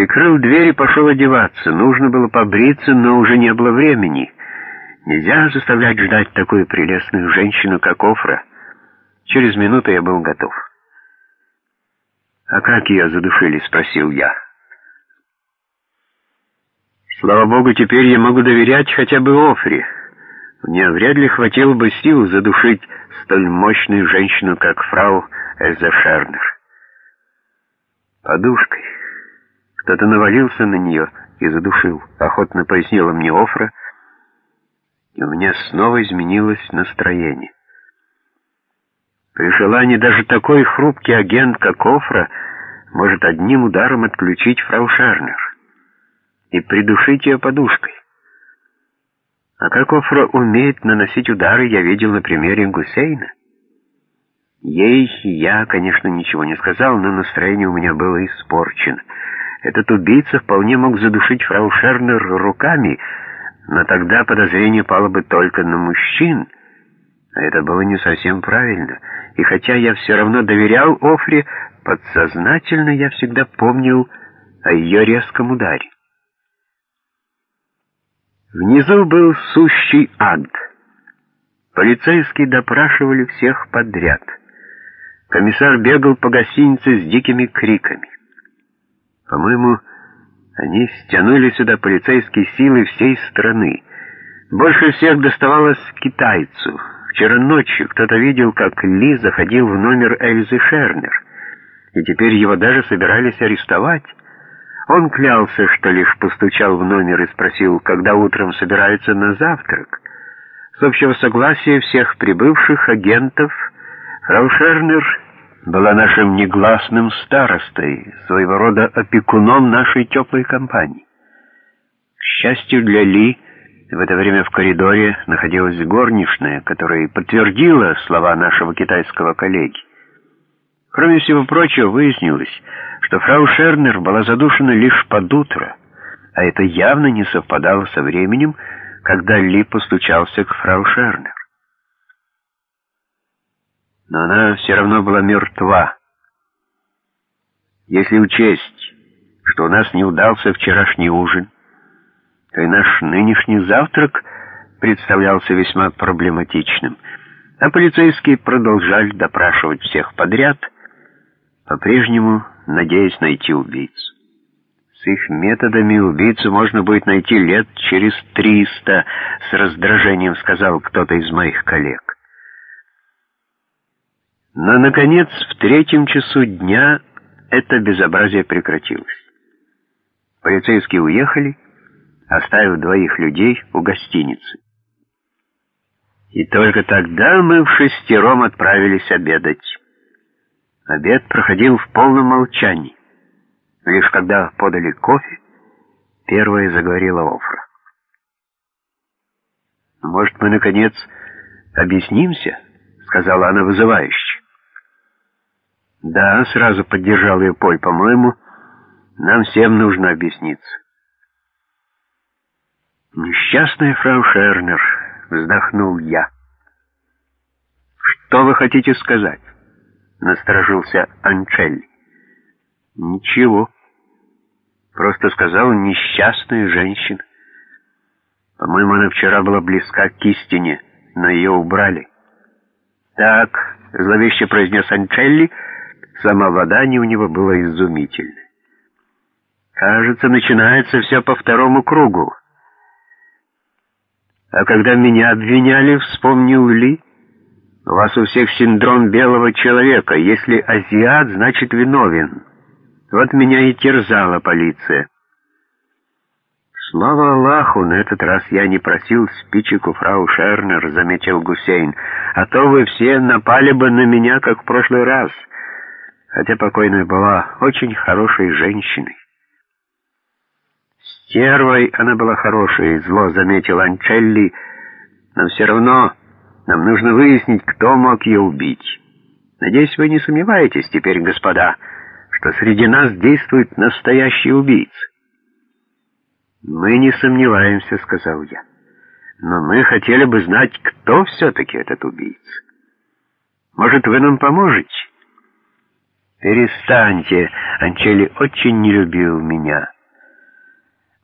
Прикрыл дверь и пошел одеваться. Нужно было побриться, но уже не было времени. Нельзя заставлять ждать такую прелестную женщину, как Офра. Через минуту я был готов. «А как ее задушили?» — спросил я. «Слава богу, теперь я могу доверять хотя бы Офре. Мне вряд ли хватило бы сил задушить столь мощную женщину, как фрау Эльза Шернер. Подушкой. Кто-то навалился на нее и задушил, охотно пояснила мне Офра, и у меня снова изменилось настроение. При желании даже такой хрупкий агент, как Офра, может одним ударом отключить фрау Шернер и придушить ее подушкой. А как Офра умеет наносить удары, я видел на примере Гусейна. Ей я, конечно, ничего не сказал, но настроение у меня было испорчено. Этот убийца вполне мог задушить фрау Шернер руками, но тогда подозрение пало бы только на мужчин. А это было не совсем правильно. И хотя я все равно доверял Офре, подсознательно я всегда помнил о ее резком ударе. Внизу был сущий ад. Полицейские допрашивали всех подряд. Комиссар бегал по гостинице с дикими криками. По-моему, они стянули сюда полицейские силы всей страны. Больше всех доставалось китайцу. Вчера ночью кто-то видел, как Ли заходил в номер Эльзы Шернер, и теперь его даже собирались арестовать. Он клялся, что лишь постучал в номер и спросил, когда утром собираются на завтрак. С общего согласия всех прибывших агентов фрау Шернер была нашим негласным старостой, своего рода опекуном нашей теплой компании. К счастью для Ли, в это время в коридоре находилась горничная, которая подтвердила слова нашего китайского коллеги. Кроме всего прочего, выяснилось, что фрау Шернер была задушена лишь под утро, а это явно не совпадало со временем, когда Ли постучался к фрау Шернер. Но она все равно была мертва. Если учесть, что у нас не удался вчерашний ужин, то и наш нынешний завтрак представлялся весьма проблематичным, а полицейские продолжали допрашивать всех подряд, по-прежнему надеясь найти убийцу. С их методами убийцу можно будет найти лет через триста, с раздражением сказал кто-то из моих коллег. Но, наконец, в третьем часу дня это безобразие прекратилось. Полицейские уехали, оставив двоих людей у гостиницы. И только тогда мы в шестером отправились обедать. Обед проходил в полном молчании. Лишь когда подали кофе, первая заговорила Офра. «Может, мы, наконец, объяснимся?» — сказала она вызывающе. «Да», — сразу поддержал ее Поль, — «по-моему, нам всем нужно объясниться». «Несчастная фрау Шернер», — вздохнул я. «Что вы хотите сказать?» — насторожился Анчель. «Ничего. Просто сказал несчастная женщина. По-моему, она вчера была близка к истине, но ее убрали». «Так», — зловеще произнес Анчелли, — самовладание у него было изумительное. «Кажется, начинается все по второму кругу». А когда меня обвиняли, вспомнил Ли, у вас у всех синдром белого человека. Если азиат, значит виновен. Вот меня и терзала полиция. Слава Аллаху, на этот раз я не просил спичек у фрау Шернер, заметил Гусейн, а то вы все напали бы на меня, как в прошлый раз. Хотя покойная была очень хорошей женщиной. Стервой она была хорошей, зло заметил Анчелли, но все равно нам нужно выяснить, кто мог ее убить. Надеюсь, вы не сомневаетесь теперь, господа, что среди нас действует настоящий убийца. «Мы не сомневаемся», — сказал я. «Но мы хотели бы знать, кто все-таки этот убийца. Может, вы нам поможете?» «Перестаньте, Анчели очень не любил меня».